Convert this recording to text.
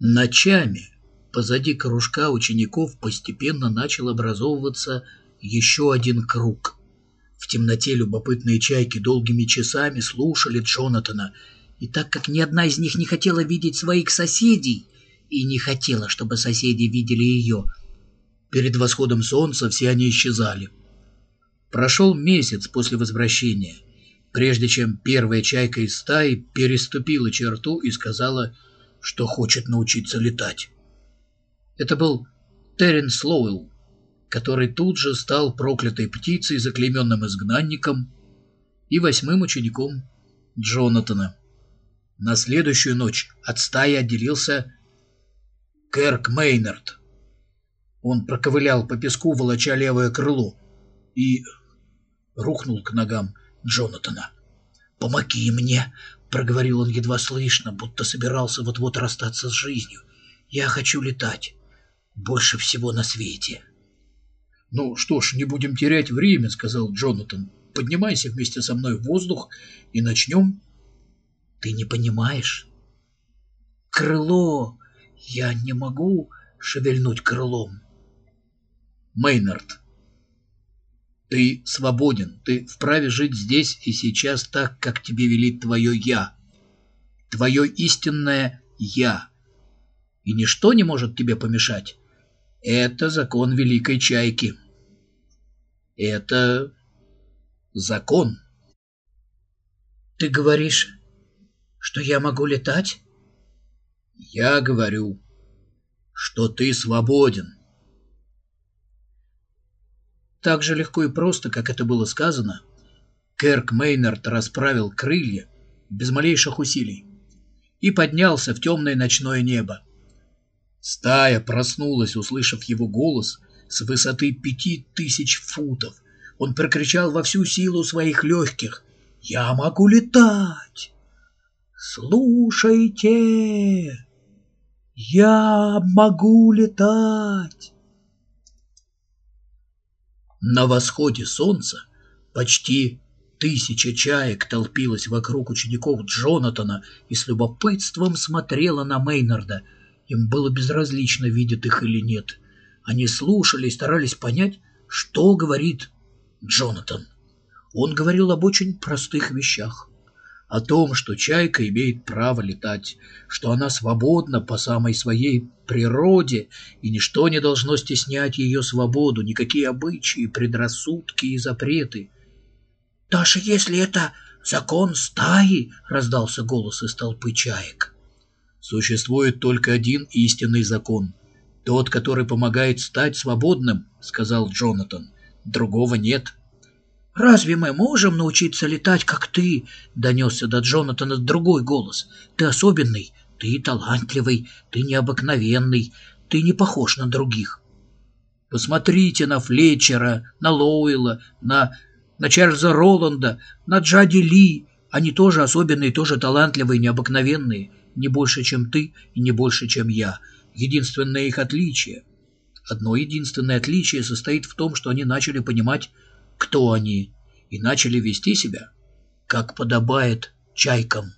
Ночами позади кружка учеников постепенно начал образовываться еще один круг. В темноте любопытные чайки долгими часами слушали Джонатана, и так как ни одна из них не хотела видеть своих соседей и не хотела, чтобы соседи видели ее, перед восходом солнца все они исчезали. Прошел месяц после возвращения, прежде чем первая чайка из стаи переступила черту и сказала — что хочет научиться летать. Это был Теренс Лоуэлл, который тут же стал проклятой птицей, заклейменным изгнанником и восьмым учеником Джонатана. На следующую ночь от стаи отделился Кэрк Мейнард. Он проковылял по песку, волоча левое крыло, и рухнул к ногам Джонатана. «Помоги мне!» Проговорил он едва слышно, будто собирался вот-вот расстаться с жизнью. «Я хочу летать. Больше всего на свете». «Ну что ж, не будем терять время», — сказал Джонатан. «Поднимайся вместе со мной в воздух и начнем». «Ты не понимаешь?» «Крыло! Я не могу шевельнуть крылом». «Мейнард, ты свободен, ты вправе жить здесь и сейчас так, как тебе велит твое «я», твое истинное «я». И ничто не может тебе помешать. Это закон Великой Чайки. Это закон. Ты говоришь, что я могу летать? Я говорю, что ты свободен. Так же легко и просто, как это было сказано, Керк Мейнард расправил крылья без малейших усилий и поднялся в темное ночное небо. Стая проснулась, услышав его голос с высоты пяти тысяч футов. Он прокричал во всю силу своих легких «Я могу летать! Слушайте! Я могу летать!» На восходе солнца почти тысяча чаек толпилась вокруг учеников Джонатана и с любопытством смотрела на Мейнарда. Им было безразлично, видят их или нет. Они слушали и старались понять, что говорит Джонатан. Он говорил об очень простых вещах о том, что чайка имеет право летать, что она свободна по самой своей природе, и ничто не должно стеснять ее свободу, никакие обычаи, предрассудки и запреты. «Даже если это закон стаи», — раздался голос из толпы чаек. «Существует только один истинный закон, тот, который помогает стать свободным», — сказал Джонатан. «Другого нет». «Разве мы можем научиться летать, как ты?» — донесся до Джонатана другой голос. «Ты особенный, ты талантливый, ты необыкновенный, ты не похож на других». «Посмотрите на Флетчера, на Лоуэлла, на, на Чарльза Роланда, на Джади Ли. Они тоже особенные, тоже талантливые, необыкновенные. Не больше, чем ты и не больше, чем я. Единственное их отличие. Одно единственное отличие состоит в том, что они начали понимать, кто они, и начали вести себя, как подобает чайкам.